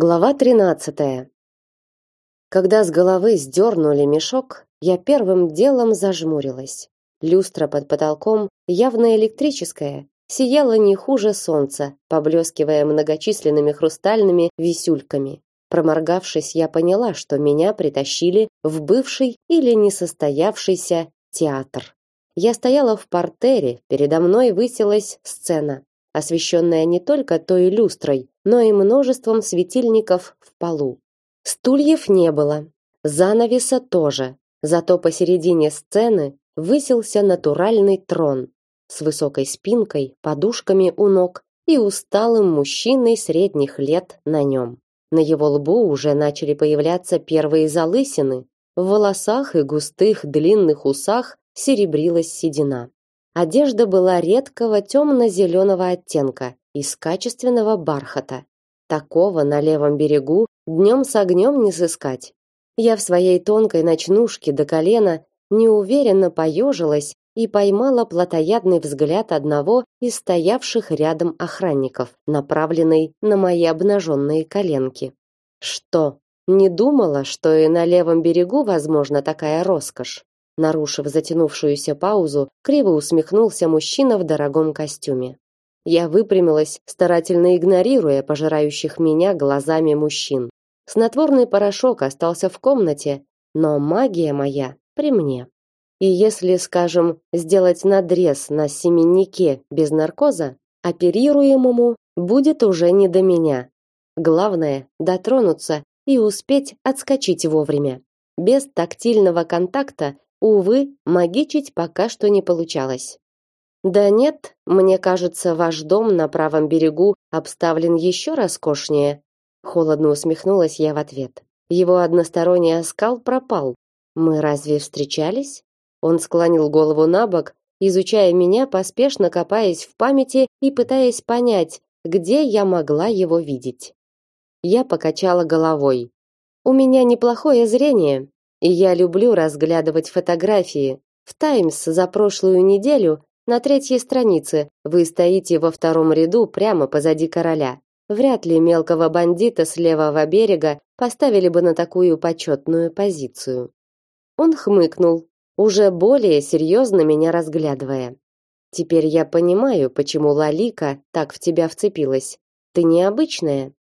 Глава 13. Когда с головы сдернули мешок, я первым делом зажмурилась. Люстра под потолком, явно электрическая, сияла не хуже солнца, поблескивая многочисленными хрустальными висюльками. Проморгавшись, я поняла, что меня притащили в бывший или несостоявшийся театр. Я стояла в партере, передо мной высилась сцена освещенная не только той люстрой, но и множеством светильников в полу. Стульев не было, занавеса тоже, зато посередине сцены высился натуральный трон с высокой спинкой, подушками у ног и усталым мужчиной средних лет на нем. На его лбу уже начали появляться первые залысины, в волосах и густых длинных усах серебрилась седина. Одежда была редкого темно-зеленого оттенка из качественного бархата. Такого на левом берегу днем с огнем не сыскать. Я в своей тонкой ночнушке до колена неуверенно поежилась и поймала плотоядный взгляд одного из стоявших рядом охранников, направленный на мои обнаженные коленки. Что, не думала, что и на левом берегу возможна такая роскошь? Нарушив затянувшуюся паузу, криво усмехнулся мужчина в дорогом костюме. Я выпрямилась, старательно игнорируя пожирающих меня глазами мужчин. Снотворный порошок остался в комнате, но магия моя при мне. И если, скажем, сделать надрез на семеннике без наркоза, оперируемому будет уже не до меня. Главное дотронуться и успеть отскочить вовремя. Без тактильного контакта Увы, магичить пока что не получалось. Да нет, мне кажется, ваш дом на правом берегу обставлен еще роскошнее. Холодно усмехнулась я в ответ. Его односторонний оскал пропал. Мы разве встречались? Он склонил голову набок, изучая меня, поспешно копаясь в памяти и пытаясь понять, где я могла его видеть. Я покачала головой. У меня неплохое зрение, и я люблю разглядывать фотографии. В Таймс за прошлую неделю на третьей странице вы стоите во втором ряду прямо позади короля. Вряд ли мелкого бандита с левого берега поставили бы на такую почетную позицию. Он хмыкнул, уже более серьезно меня разглядывая. Теперь я понимаю, почему Лалика так в тебя вцепилась. Ты необычная.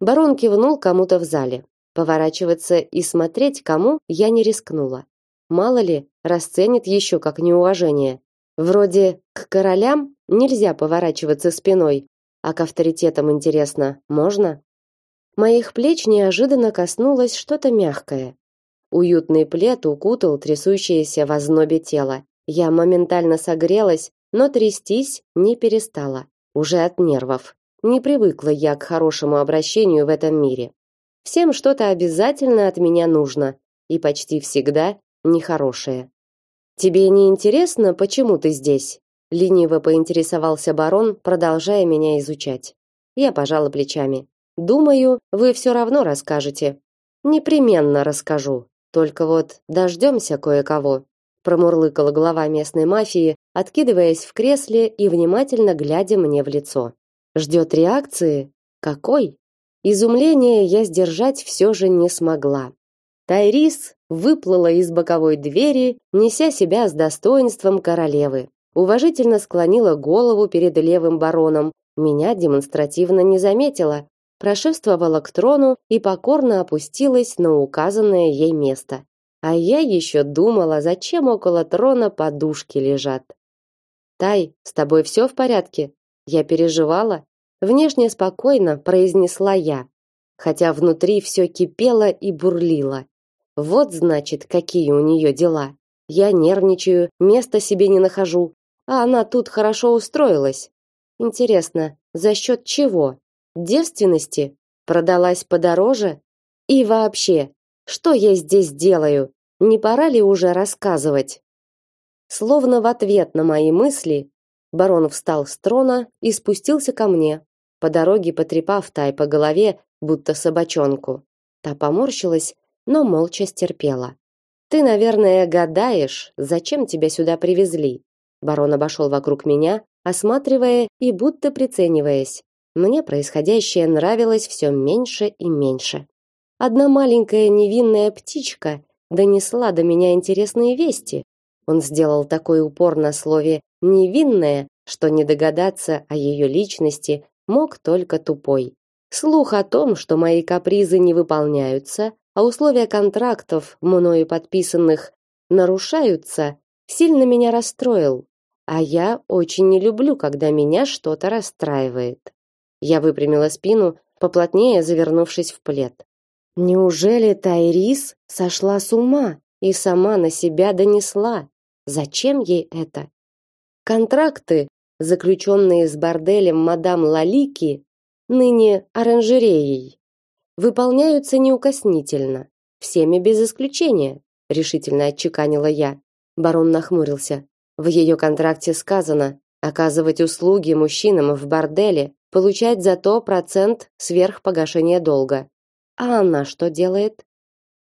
Барон кивнул кому-то в зале. Поворачиваться и смотреть кому я не рискнула. Мало ли, расценит еще как неуважение. Вроде к королям нельзя поворачиваться спиной, а к авторитетам интересно, можно? Моих плеч неожиданно коснулось что-то мягкое. Уютный плед укутал трясущееся в ознобе тело. Я моментально согрелась, но трястись не перестала, уже от нервов. Не привыкла я к хорошему обращению в этом мире. Всем что-то обязательно от меня нужно, и почти всегда нехорошее. Тебе не интересно, почему ты здесь? лениво поинтересовался барон, продолжая меня изучать. Я пожала плечами. Думаю, вы все равно расскажете. Непременно расскажу. Только вот дождемся кое-кого. Промурлыкала глава местной мафии, откидываясь в кресле и внимательно глядя мне в лицо. Ждет реакции? Какой? Изумление я сдержать все же не смогла. Тайрис выплыла из боковой двери, неся себя с достоинством королевы. Уважительно склонила голову перед левым бароном, меня демонстративно не заметила, прошествовала к трону и покорно опустилась на указанное ей место. А я еще думала, зачем около трона подушки лежат. Тай, с тобой все в порядке? Я переживала. Внешне спокойно произнесла я, хотя внутри все кипело и бурлило. Вот значит, какие у нее дела. Я нервничаю, места себе не нахожу, а она тут хорошо устроилась. Интересно, за счет чего? Девственности? Продалась подороже? И вообще, что я здесь делаю? Не пора ли уже рассказывать? Словно в ответ на мои мысли, барон встал с трона и спустился ко мне, по дороге потрепав Тай по голове, будто собачонку. Та поморщилась, но молча стерпела. Ты, наверное, гадаешь, зачем тебя сюда привезли. Барон обошел вокруг меня, осматривая и будто прицениваясь. мне происходящее нравилось все меньше и меньше. Одна маленькая невинная птичка донесла до меня интересные вести. Он сделал такой упор на слове невинная, что не догадаться о ее личности мог только тупой. Слух о том, что мои капризы не выполняются, а условия контрактов, мною подписанных, нарушаются, сильно меня расстроил. А я очень не люблю, когда меня что-то расстраивает. Я выпрямила спину, поплотнее завернувшись в плед. Неужели Тайрис сошла с ума и сама на себя донесла? Зачем ей это? Контракты, заключенные с борделем мадам Лалики, ныне оранжереей, выполняются неукоснительно, всеми без исключения, решительно отчеканила я. Барон нахмурился. В ее контракте сказано оказывать услуги мужчинам в борделе, получать за то процент сверх погашения долга. А она что делает?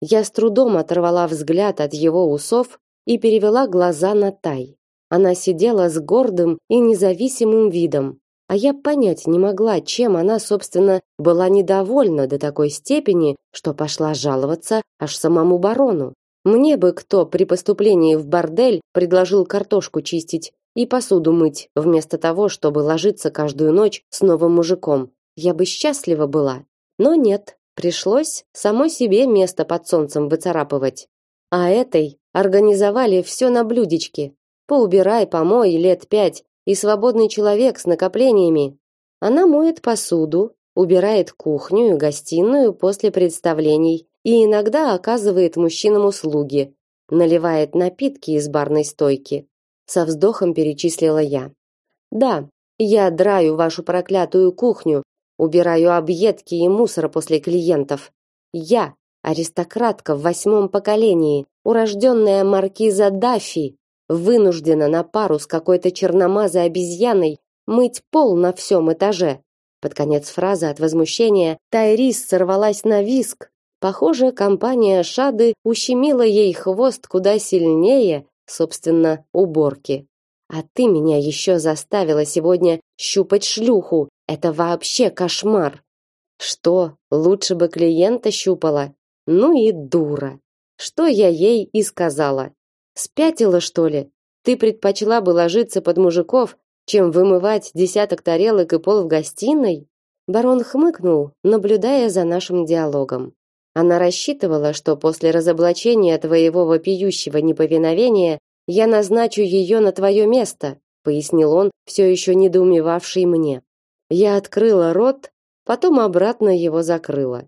Я с трудом оторвала взгляд от его усов и перевела глаза на Тай. Она сидела с гордым и независимым видом, а я понять не могла, чем она, собственно, была недовольна до такой степени, что пошла жаловаться аж самому барону. Мне бы кто при поступлении в бордель предложил картошку чистить и посуду мыть, вместо того, чтобы ложиться каждую ночь с новым мужиком. Я бы счастлива была. Но нет, пришлось самой себе место под солнцем выцарапывать. А этой организовали все на блюдечке. Поубирай, помой лет пять, и свободный человек с накоплениями. Она моет посуду, убирает кухню и гостиную после представлений и иногда оказывает мужчинам услуги, наливает напитки из барной стойки. Со вздохом перечислила я. Да, я драю вашу проклятую кухню, убираю объедки и мусор после клиентов. Я, аристократка в восьмом поколении, урожденная маркиза Даффи, вынуждена на пару с какой-то черномазой обезьяной мыть пол на всем этаже. Под конец фразы от возмущения Тайрис сорвалась на виск. Похоже, компания Шады ущемила ей хвост куда сильнее, собственно, уборки. А ты меня еще заставила сегодня щупать шлюху. Это вообще кошмар. Что, лучше бы клиента щупала? Ну и дура. Что я ей и сказала. Спятила, что ли? Ты предпочла бы ложиться под мужиков, чем вымывать десяток тарелок и пол в гостиной? Барон хмыкнул, наблюдая за нашим диалогом. Она рассчитывала, что после разоблачения твоего вопиющего неповиновения я назначу ее на твое место, пояснил он, все еще недоумевавший мне. Я открыла рот, потом обратно его закрыла.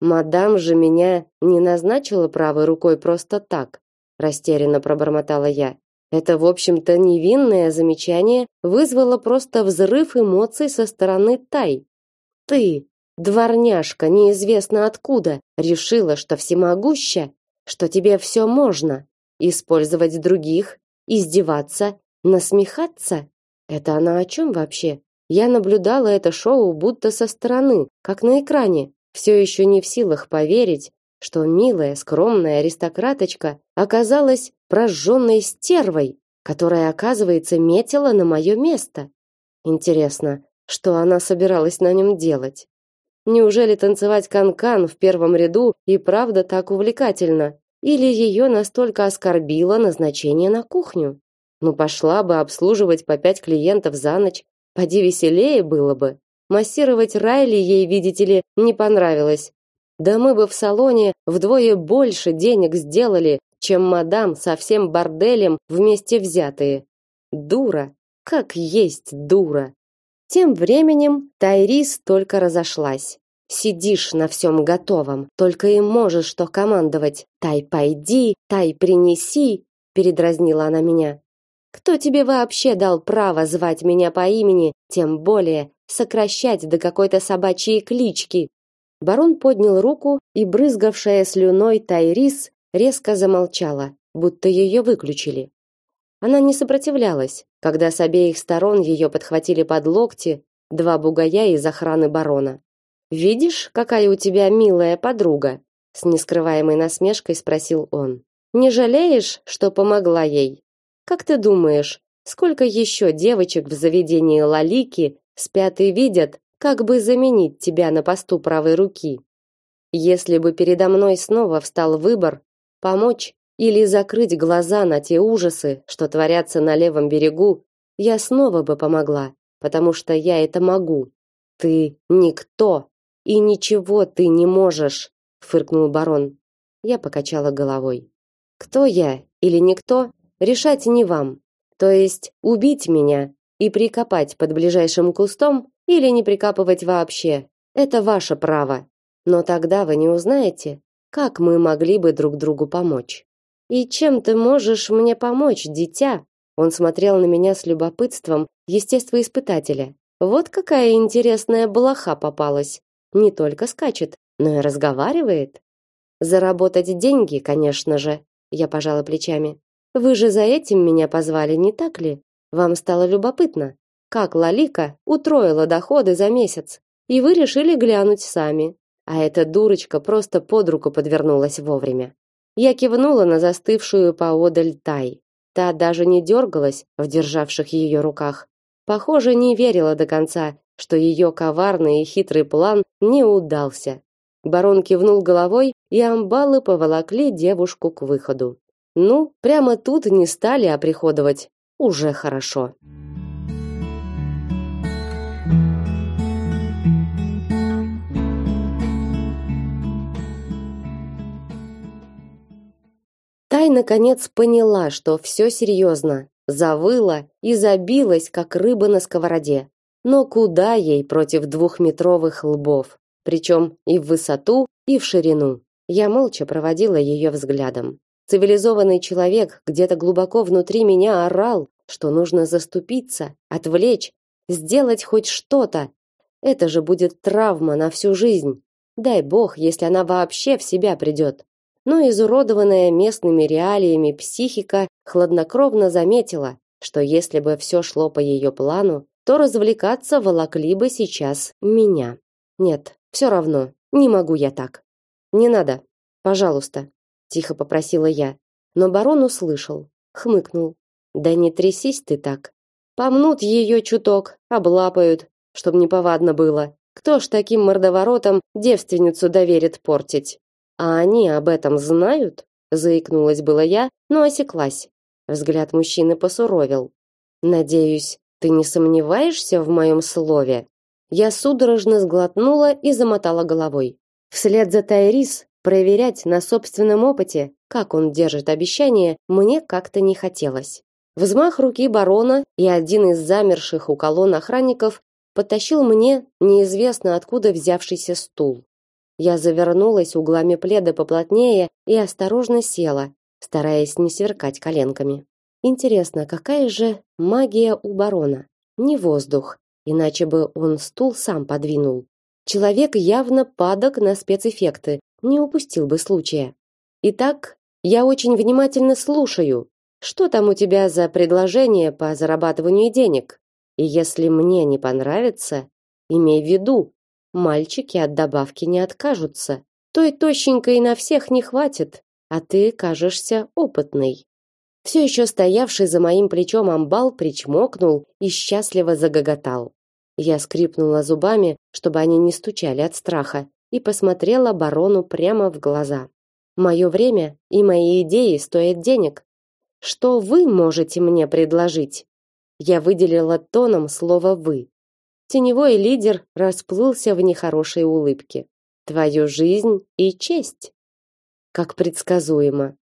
Мадам же меня не назначила правой рукой просто так растерянно пробормотала я. Это, в общем-то, невинное замечание вызвало просто взрыв эмоций со стороны Тай. Ты, дворняжка, неизвестно откуда, решила, что всемогуща, что тебе все можно, использовать других, издеваться, насмехаться. Это она о чем вообще? Я наблюдала это шоу будто со стороны, как на экране, все еще не в силах поверить, что милая, скромная аристократочка оказалась прожженной стервой, которая, оказывается, метила на мое место. Интересно, что она собиралась на нем делать? Неужели танцевать канкан -кан в первом ряду и правда так увлекательно? Или ее настолько оскорбило назначение на кухню? Ну пошла бы обслуживать по пять клиентов за ночь, поди веселее было бы. Массировать Райли ей, видите ли, не понравилось, да мы бы в салоне вдвое больше денег сделали, чем мадам со всем борделем вместе взятые. Дура, как есть дура. Тем временем Тайрис только разошлась. Сидишь на всем готовом, только и можешь что командовать. Тай, пойди, тай, принеси, передразнила она меня. Кто тебе вообще дал право звать меня по имени, тем более сокращать до какой-то собачьей клички? Барон поднял руку, и брызгавшая слюной Тайрис резко замолчала, будто ее выключили. Она не сопротивлялась, когда с обеих сторон ее подхватили под локти два бугая из охраны барона. Видишь, какая у тебя милая подруга? с нескрываемой насмешкой спросил он. Не жалеешь, что помогла ей? Как ты думаешь, сколько еще девочек в заведении Лалики спят и видят, как бы заменить тебя на посту правой руки. Если бы передо мной снова встал выбор помочь или закрыть глаза на те ужасы, что творятся на левом берегу, я снова бы помогла, потому что я это могу. Ты никто, и ничего ты не можешь, фыркнул барон. Я покачала головой. Кто я или никто, решать не вам. То есть убить меня и прикопать под ближайшим кустом или не прикапывать вообще. Это ваше право. Но тогда вы не узнаете, как мы могли бы друг другу помочь. И чем ты можешь мне помочь, дитя? Он смотрел на меня с любопытством естествоиспытателя. Вот какая интересная блоха попалась. Не только скачет, но и разговаривает. Заработать деньги, конечно же. Я пожала плечами. Вы же за этим меня позвали, не так ли? Вам стало любопытно, как Лалика утроила доходы за месяц, и вы решили глянуть сами. А эта дурочка просто под руку подвернулась вовремя. Я кивнула на застывшую поодаль Тай. Та даже не дергалась в державших ее руках. Похоже, не верила до конца, что ее коварный и хитрый план не удался. Барон кивнул головой, и амбалы поволокли девушку к выходу. Ну, прямо тут не стали оприходовать. Уже хорошо. Тай наконец поняла, что все серьезно, завыла и забилась, как рыба на сковороде. Но куда ей против двухметровых лбов, причем и в высоту, и в ширину. Я молча проводила ее взглядом. Цивилизованный человек где-то глубоко внутри меня орал, что нужно заступиться, отвлечь, сделать хоть что-то. Это же будет травма на всю жизнь. Дай бог, если она вообще в себя придет. Но изуродованная местными реалиями психика хладнокровно заметила, что если бы все шло по ее плану, то развлекаться волокли бы сейчас меня. Нет, все равно, не могу я так. Не надо, пожалуйста тихо попросила я. Но барон услышал, хмыкнул. Да не трясись ты так. Помнут ее чуток, облапают, чтоб не повадно было. Кто ж таким мордоворотом девственницу доверит портить? А они об этом знают? заикнулась была я, но осеклась. Взгляд мужчины посуровил. Надеюсь, ты не сомневаешься в моем слове? Я судорожно сглотнула и замотала головой. Вслед за Тайрис Проверять на собственном опыте, как он держит обещание, мне как-то не хотелось. Взмах руки барона, и один из замерших у колонн охранников подтащил мне неизвестно откуда взявшийся стул. Я завернулась углами пледа поплотнее и осторожно села, стараясь не сверкать коленками. Интересно, какая же магия у барона? Не воздух, иначе бы он стул сам подвинул. Человек явно падок на спецэффекты, не упустил бы случая. Итак, я очень внимательно слушаю. Что там у тебя за предложение по зарабатыванию денег? И если мне не понравится, имей в виду, мальчики от добавки не откажутся. Той тощенькой на всех не хватит, а ты кажешься опытной. Все еще стоявший за моим плечом амбал причмокнул и счастливо загоготал. Я скрипнула зубами, чтобы они не стучали от страха, и посмотрела барону прямо в глаза. Мое время и мои идеи стоят денег. Что вы можете мне предложить? Я выделила тоном слово вы. Теневой лидер расплылся в нехорошей улыбке. Твою жизнь и честь. Как предсказуемо.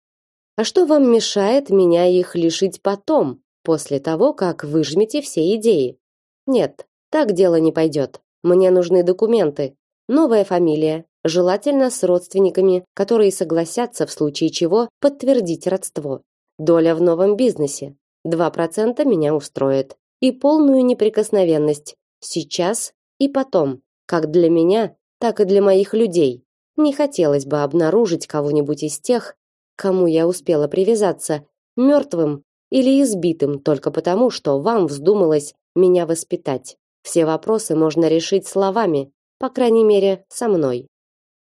А что вам мешает меня их лишить потом, после того, как выжмете все идеи? Нет, так дело не пойдет. Мне нужны документы, Новая фамилия, желательно с родственниками, которые согласятся в случае чего подтвердить родство. Доля в новом бизнесе. 2% меня устроит. И полную неприкосновенность. Сейчас и потом. Как для меня, так и для моих людей. Не хотелось бы обнаружить кого-нибудь из тех, кому я успела привязаться, мертвым или избитым только потому, что вам вздумалось меня воспитать. Все вопросы можно решить словами, по крайней мере, со мной.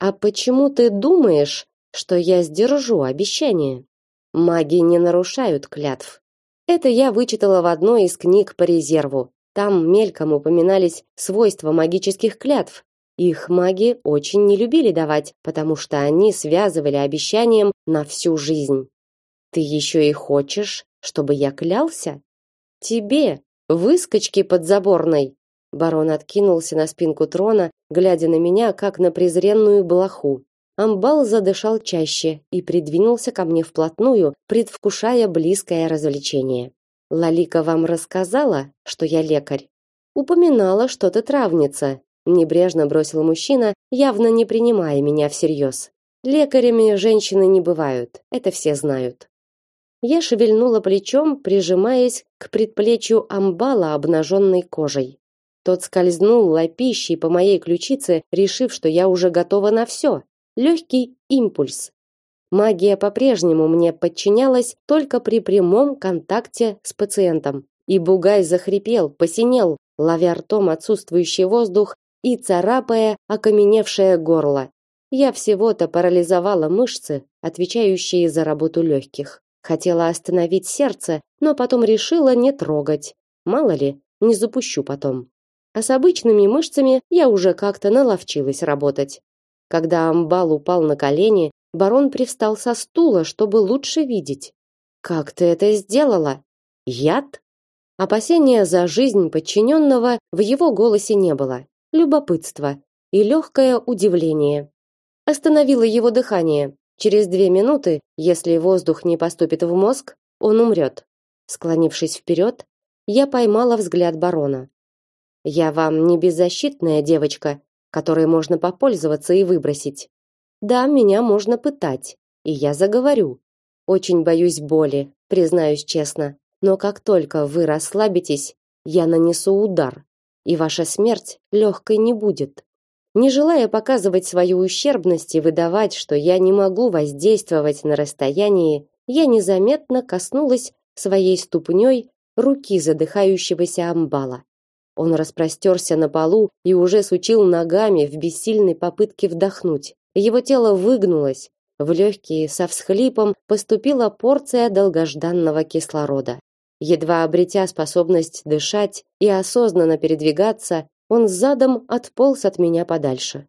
А почему ты думаешь, что я сдержу обещание? Маги не нарушают клятв. Это я вычитала в одной из книг по резерву. Там мельком упоминались свойства магических клятв. Их маги очень не любили давать, потому что они связывали обещанием на всю жизнь. Ты еще и хочешь, чтобы я клялся? Тебе, выскочки подзаборной. Барон откинулся на спинку трона, глядя на меня как на презренную блоху. Амбал задышал чаще и придвинулся ко мне вплотную, предвкушая близкое развлечение. Лалика вам рассказала, что я лекарь? Упоминала, что ты травница, небрежно бросил мужчина, явно не принимая меня всерьез. Лекарями женщины не бывают, это все знают. Я шевельнула плечом, прижимаясь к предплечью амбала обнаженной кожей. Тот скользнул лапищей по моей ключице, решив, что я уже готова на все. Легкий импульс, Магия по-прежнему мне подчинялась только при прямом контакте с пациентом. И бугай захрипел, посинел, ловя ртом отсутствующий воздух и царапая окаменевшее горло. Я всего-то парализовала мышцы, отвечающие за работу легких. Хотела остановить сердце, но потом решила не трогать. Мало ли, не запущу потом. А с обычными мышцами я уже как-то наловчилась работать. Когда амбал упал на колени, Барон привстал со стула, чтобы лучше видеть. Как ты это сделала? Яд? Опасения за жизнь подчиненного в его голосе не было. Любопытство и легкое удивление. Остановило его дыхание. Через две минуты, если воздух не поступит в мозг, он умрет. Склонившись вперед, я поймала взгляд барона. Я вам не беззащитная девочка, которой можно попользоваться и выбросить. Да, меня можно пытать, и я заговорю. Очень боюсь боли, признаюсь честно, но как только вы расслабитесь, я нанесу удар, и ваша смерть легкой не будет. Не желая показывать свою ущербность и выдавать, что я не могу воздействовать на расстоянии, я незаметно коснулась своей ступней руки задыхающегося амбала. Он распростерся на полу и уже сучил ногами в бессильной попытке вдохнуть. Его тело выгнулось, в легкие со всхлипом поступила порция долгожданного кислорода. Едва обретя способность дышать и осознанно передвигаться, он задом отполз от меня подальше.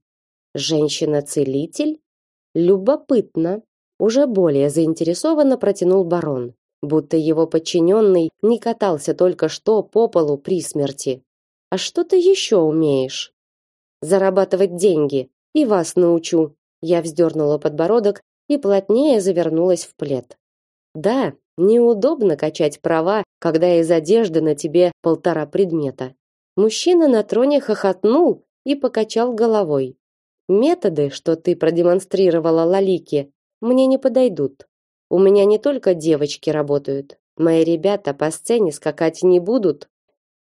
Женщина-целитель? Любопытно. Уже более заинтересованно протянул барон, будто его подчиненный не катался только что по полу при смерти. А что ты еще умеешь? Зарабатывать деньги, и вас научу. Я вздернула подбородок и плотнее завернулась в плед. Да, неудобно качать права, когда из одежды на тебе полтора предмета. Мужчина на троне хохотнул и покачал головой. Методы, что ты продемонстрировала Лалике, мне не подойдут. У меня не только девочки работают. Мои ребята по сцене скакать не будут.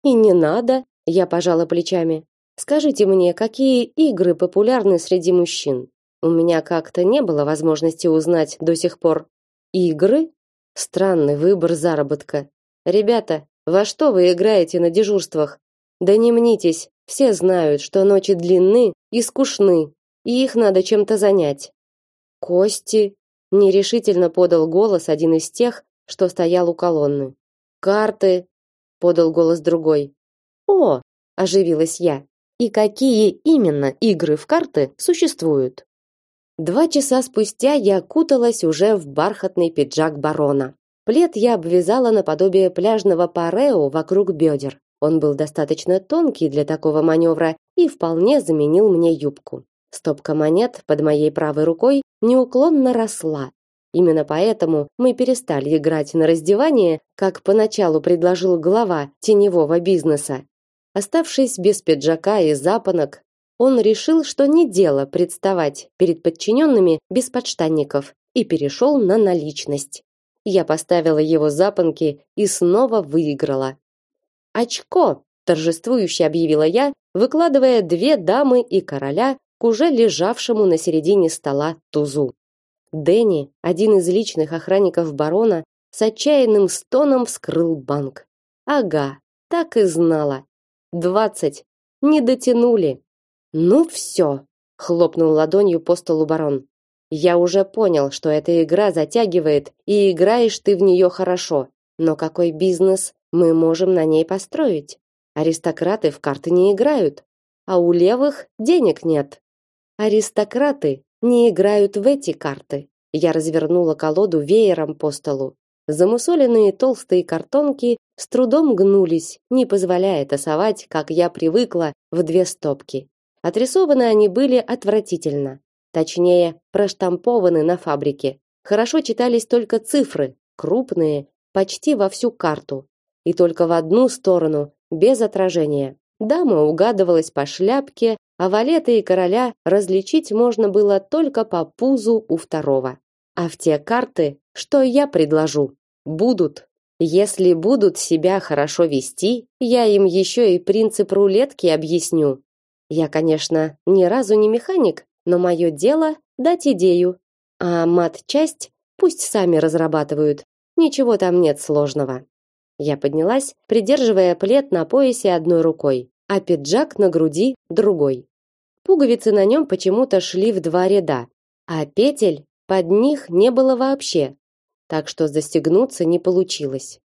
И не надо, я пожала плечами. Скажите мне, какие игры популярны среди мужчин? У меня как-то не было возможности узнать до сих пор. Игры? Странный выбор заработка. Ребята, во что вы играете на дежурствах? Да не мнитесь, все знают, что ночи длинны и скучны, и их надо чем-то занять. Кости нерешительно подал голос один из тех, что стоял у колонны. Карты подал голос другой. О, оживилась я. И какие именно игры в карты существуют? Два часа спустя я куталась уже в бархатный пиджак барона. Плед я обвязала наподобие пляжного парео вокруг бедер. Он был достаточно тонкий для такого маневра и вполне заменил мне юбку. Стопка монет под моей правой рукой неуклонно росла. Именно поэтому мы перестали играть на раздевание, как поначалу предложил глава теневого бизнеса. Оставшись без пиджака и запонок, он решил, что не дело представать перед подчиненными без подштанников и перешел на наличность. Я поставила его запонки и снова выиграла. Очко, торжествующе объявила я, выкладывая две дамы и короля к уже лежавшему на середине стола тузу. Дени, один из личных охранников барона, с отчаянным стоном вскрыл банк. Ага, так и знала. Двадцать. Не дотянули. Ну все, хлопнул ладонью по столу барон. Я уже понял, что эта игра затягивает, и играешь ты в нее хорошо. Но какой бизнес мы можем на ней построить? Аристократы в карты не играют, а у левых денег нет. Аристократы не играют в эти карты. Я развернула колоду веером по столу. Замусоленные толстые картонки с трудом гнулись, не позволяя тасовать, как я привыкла, в две стопки. Отрисованы они были отвратительно. Точнее, проштампованы на фабрике. Хорошо читались только цифры, крупные, почти во всю карту. И только в одну сторону, без отражения. Дама угадывалась по шляпке, а валета и короля различить можно было только по пузу у второго. А в те карты, что я предложу, будут. Если будут себя хорошо вести, я им еще и принцип рулетки объясню. Я, конечно, ни разу не механик, но мое дело дать идею, а мат-часть пусть сами разрабатывают. Ничего там нет сложного. Я поднялась, придерживая плед на поясе одной рукой, а пиджак на груди другой. Пуговицы на нем почему-то шли в два ряда, а петель под них не было вообще, так что застегнуться не получилось.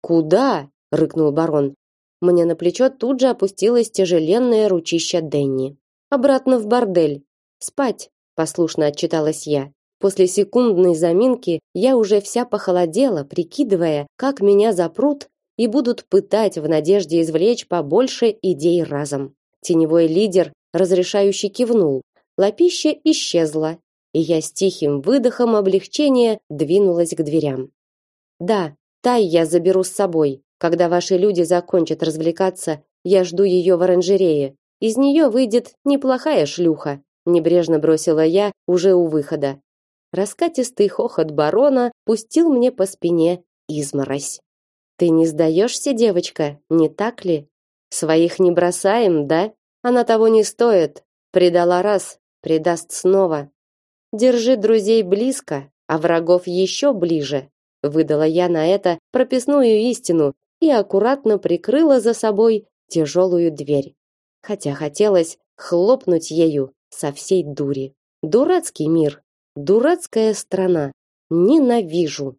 «Куда?» — рыкнул барон. Мне на плечо тут же опустилось тяжеленное ручище Денни. «Обратно в бордель. Спать», — послушно отчиталась я. После секундной заминки я уже вся похолодела, прикидывая, как меня запрут и будут пытать в надежде извлечь побольше идей разом. Теневой лидер, разрешающий кивнул. Лапище исчезло, и я с тихим выдохом облегчения двинулась к дверям. Да, Тай я заберу с собой. Когда ваши люди закончат развлекаться, я жду ее в оранжерее. Из нее выйдет неплохая шлюха, небрежно бросила я уже у выхода. Раскатистый хохот барона пустил мне по спине изморозь. Ты не сдаешься, девочка, не так ли? Своих не бросаем, да? Она того не стоит. Предала раз, предаст снова. Держи друзей близко, а врагов еще ближе. Выдала я на это прописную истину и аккуратно прикрыла за собой тяжелую дверь. Хотя хотелось хлопнуть ею со всей дури. Дурацкий мир, Дурацкая страна. Ненавижу.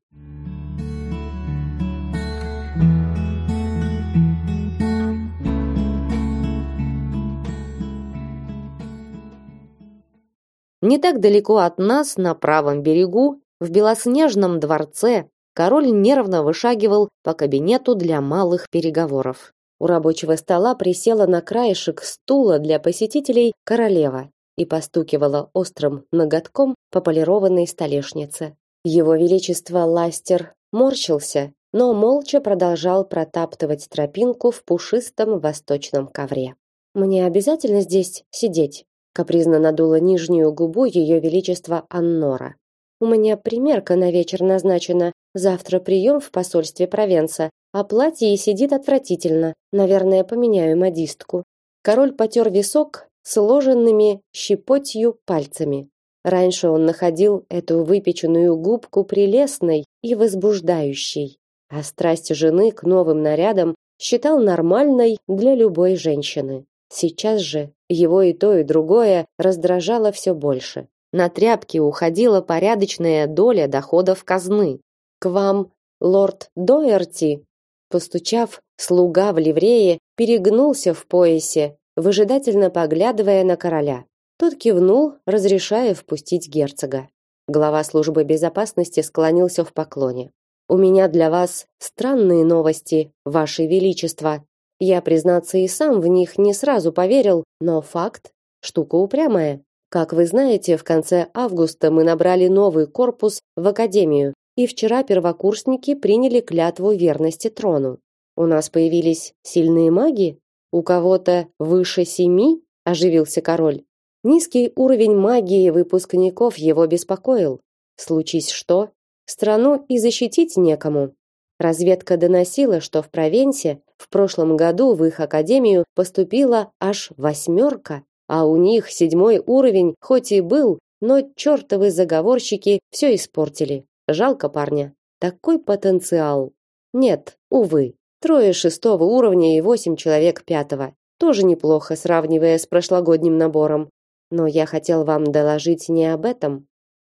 Не так далеко от нас, на правом берегу, в белоснежном дворце, король нервно вышагивал по кабинету для малых переговоров. У рабочего стола присела на краешек стула для посетителей королева и постукивала острым ноготком по полированной столешнице. Его величество Ластер морщился, но молча продолжал протаптывать тропинку в пушистом восточном ковре. Мне обязательно здесь сидеть, капризно надула нижнюю губу ее величество Аннора. У меня примерка на вечер назначена, завтра прием в посольстве Провенса, а платье и сидит отвратительно. Наверное, поменяю модистку. Король потер висок сложенными щепотью пальцами. Раньше он находил эту выпеченную губку прелестной и возбуждающей, а страсть жены к новым нарядам считал нормальной для любой женщины. Сейчас же его и то, и другое раздражало все больше. На тряпки уходила порядочная доля доходов казны. К вам, лорд Доерти, постучав, слуга в ливрее перегнулся в поясе выжидательно поглядывая на короля. Тот кивнул, разрешая впустить герцога. Глава службы безопасности склонился в поклоне. У меня для вас странные новости, ваше величество. Я, признаться, и сам в них не сразу поверил, но факт штука упрямая. Как вы знаете, в конце августа мы набрали новый корпус в академию, и вчера первокурсники приняли клятву верности трону. У нас появились сильные маги, у кого-то выше семи? Оживился король. Низкий уровень магии выпускников его беспокоил. Случись что, страну и защитить некому. Разведка доносила, что в Провенсе в прошлом году в их академию поступила аж восьмерка, а у них седьмой уровень хоть и был, но чертовы заговорщики все испортили. Жалко парня. Такой потенциал. Нет, увы. Трое шестого уровня и восемь человек пятого. Тоже неплохо, сравнивая с прошлогодним набором. Но я хотел вам доложить не об этом.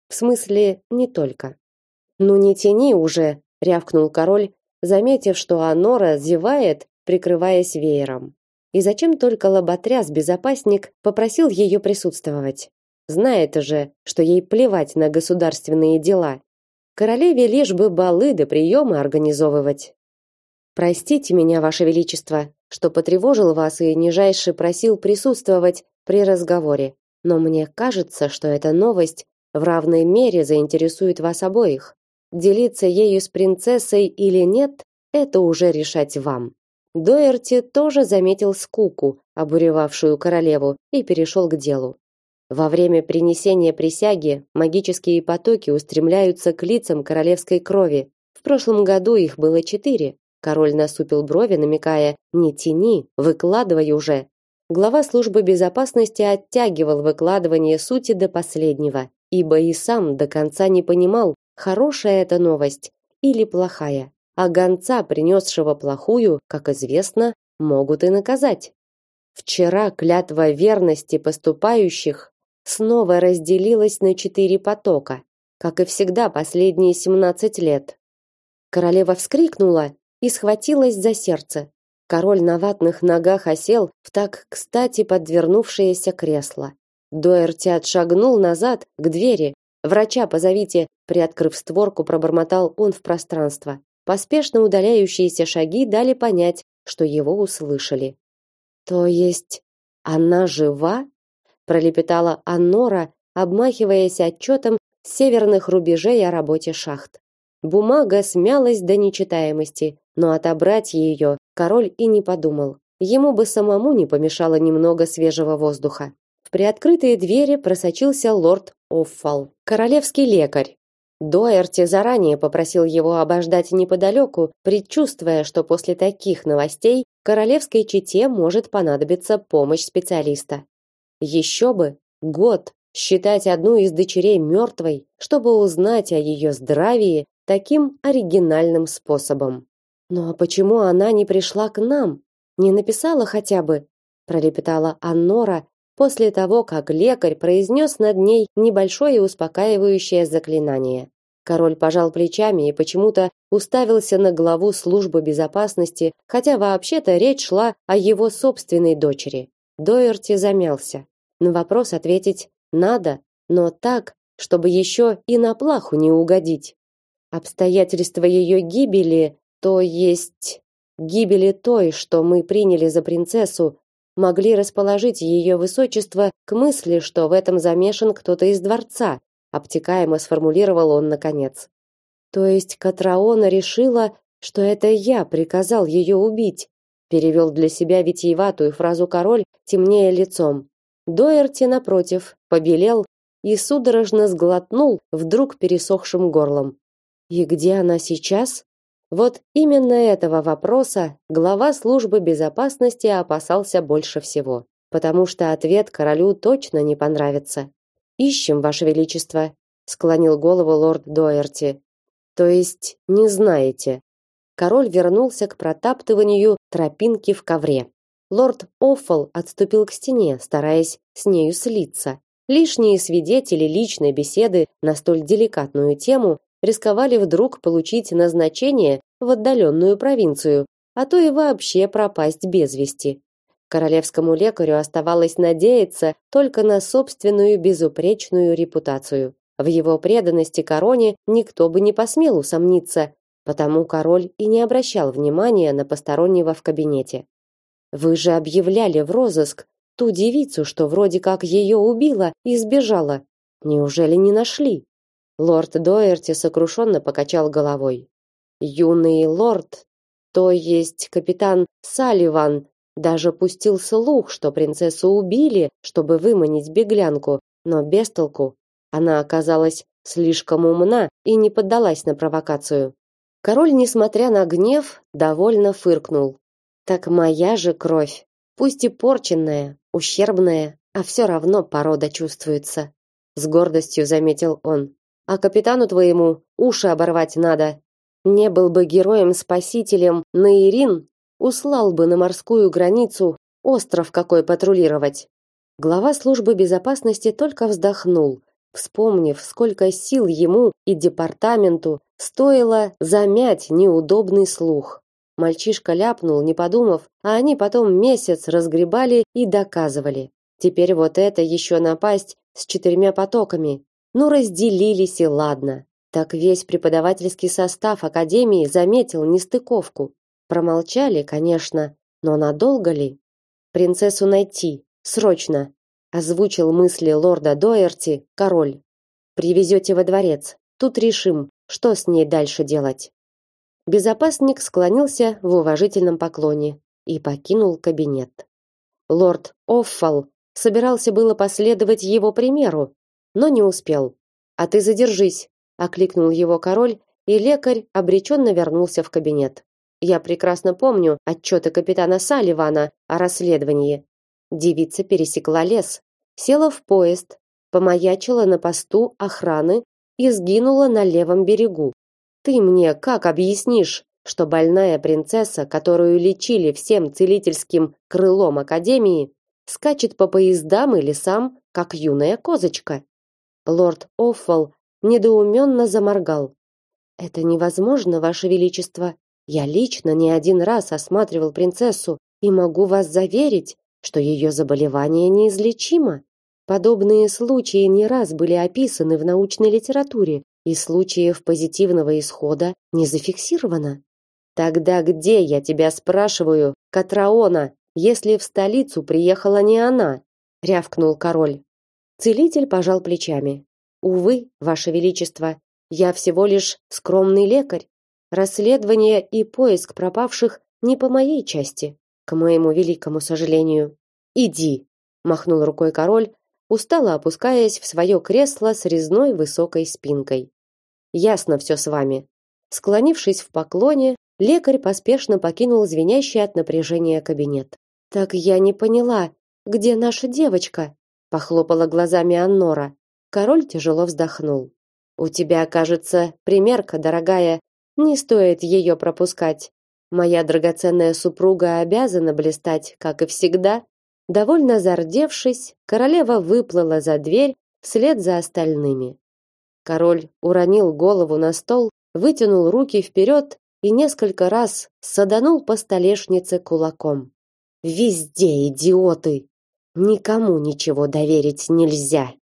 В смысле, не только. Ну не тяни уже, рявкнул король, заметив, что Анора зевает прикрываясь веером. И зачем только лоботряс-безопасник попросил ее присутствовать? Знает же, что ей плевать на государственные дела. Королеве лишь бы балы да приемы организовывать. Простите меня, ваше величество, что потревожил вас и нижайше просил присутствовать при разговоре. Но мне кажется, что эта новость в равной мере заинтересует вас обоих. Делиться ею с принцессой или нет, это уже решать вам. Доерти тоже заметил скуку, обуревавшую королеву, и перешел к делу. Во время принесения присяги магические потоки устремляются к лицам королевской крови. В прошлом году их было четыре, Король насупил брови, намекая: "Не тяни, выкладывай уже". Глава службы безопасности оттягивал выкладывание сути до последнего, ибо и сам до конца не понимал, хорошая это новость или плохая. А гонца, принесшего плохую, как известно, могут и наказать. Вчера клятва верности поступающих снова разделилась на четыре потока, как и всегда последние 17 лет. Королева вскрикнула и схватилась за сердце. Король на ватных ногах осел в так кстати подвернувшееся кресло. Доерти отшагнул назад к двери. Врача позовите, приоткрыв створку, пробормотал он в пространство. Поспешно удаляющиеся шаги дали понять, что его услышали. То есть она жива? пролепетала Аннора, обмахиваясь отчетом северных рубежей о работе шахт. Бумага смялась до нечитаемости, но отобрать ее король и не подумал. Ему бы самому не помешало немного свежего воздуха. Приоткрытые двери просочился лорд Оффал, королевский лекарь. Доерти заранее попросил его обождать неподалеку, предчувствуя, что после таких новостей королевской чете может понадобиться помощь специалиста. Еще бы, год считать одну из дочерей мертвой, чтобы узнать о ее здравии таким оригинальным способом. Но «Ну а почему она не пришла к нам? Не написала хотя бы? пролепетала Аннора после того, как лекарь произнес над ней небольшое успокаивающее заклинание. Король пожал плечами и почему-то уставился на главу службы безопасности, хотя вообще-то речь шла о его собственной дочери. Доерти замялся. На вопрос ответить надо, но так, чтобы еще и на плаху не угодить. Обстоятельства ее гибели, то есть гибели той, что мы приняли за принцессу, могли расположить ее высочество к мысли, что в этом замешан кто-то из дворца, обтекаемо сформулировал он наконец. То есть Катраона решила, что это я приказал ее убить, перевел для себя витиеватую фразу король, темнее лицом. Доерти напротив побелел и судорожно сглотнул вдруг пересохшим горлом. И где она сейчас? Вот именно этого вопроса глава службы безопасности опасался больше всего, потому что ответ королю точно не понравится. Ищем, ваше величество, склонил голову лорд Доерти. То есть не знаете. Король вернулся к протаптыванию тропинки в ковре. Лорд Оффл отступил к стене, стараясь с нею слиться. Лишние свидетели личной беседы на столь деликатную тему рисковали вдруг получить назначение в отдаленную провинцию, а то и вообще пропасть без вести. Королевскому лекарю оставалось надеяться только на собственную безупречную репутацию. В его преданности короне никто бы не посмел усомниться, потому король и не обращал внимания на постороннего в кабинете. Вы же объявляли в розыск ту девицу, что вроде как ее убила и сбежала. Неужели не нашли? Лорд Доерти сокрушенно покачал головой. Юный лорд, то есть капитан Салливан, даже пустил слух, что принцессу убили, чтобы выманить беглянку, но без толку. Она оказалась слишком умна и не поддалась на провокацию. Король, несмотря на гнев, довольно фыркнул. Так моя же кровь, пусть и порченная, ущербная, а все равно порода чувствуется, с гордостью заметил он а капитану твоему уши оборвать надо. Не был бы героем-спасителем Наирин, услал бы на морскую границу остров какой патрулировать. Глава службы безопасности только вздохнул, вспомнив, сколько сил ему и департаменту стоило замять неудобный слух. Мальчишка ляпнул, не подумав, а они потом месяц разгребали и доказывали. Теперь вот это еще напасть с четырьмя потоками. Ну разделились и ладно. Так весь преподавательский состав академии заметил нестыковку. Промолчали, конечно, но надолго ли? Принцессу найти, срочно, озвучил мысли лорда Доерти король. Привезете во дворец. Тут решим, что с ней дальше делать. Безопасник склонился в уважительном поклоне и покинул кабинет. Лорд Оффал собирался было последовать его примеру, но не успел. А ты задержись, окликнул его король, и лекарь обреченно вернулся в кабинет. Я прекрасно помню отчеты капитана Салливана о расследовании. Девица пересекла лес, села в поезд, помаячила на посту охраны и сгинула на левом берегу. Ты мне как объяснишь, что больная принцесса, которую лечили всем целительским крылом академии, скачет по поездам и лесам, как юная козочка? Лорд Оффал недоуменно заморгал. Это невозможно, ваше величество. Я лично не один раз осматривал принцессу и могу вас заверить, что ее заболевание неизлечимо. Подобные случаи не раз были описаны в научной литературе, и случаев позитивного исхода не зафиксировано. Тогда где, я тебя спрашиваю, Катраона, если в столицу приехала не она? рявкнул король. Целитель пожал плечами. Увы, ваше величество, я всего лишь скромный лекарь. Расследование и поиск пропавших не по моей части, к моему великому сожалению. Иди, махнул рукой король, устало опускаясь в свое кресло с резной высокой спинкой. Ясно все с вами. Склонившись в поклоне, лекарь поспешно покинул звенящий от напряжения кабинет. Так я не поняла, где наша девочка? Похлопала глазами Аннора. Король тяжело вздохнул. У тебя, кажется, примерка, дорогая, не стоит ее пропускать. Моя драгоценная супруга обязана блистать, как и всегда. Довольно зардевшись, королева выплыла за дверь вслед за остальными. Король уронил голову на стол, вытянул руки вперед и несколько раз саданул по столешнице кулаком. Везде идиоты. Никому ничего доверить нельзя.